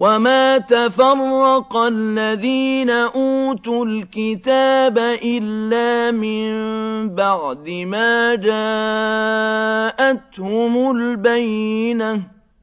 وما تفرق الذين أوتوا الكتاب إلا من بعد ما جاءتهم البينة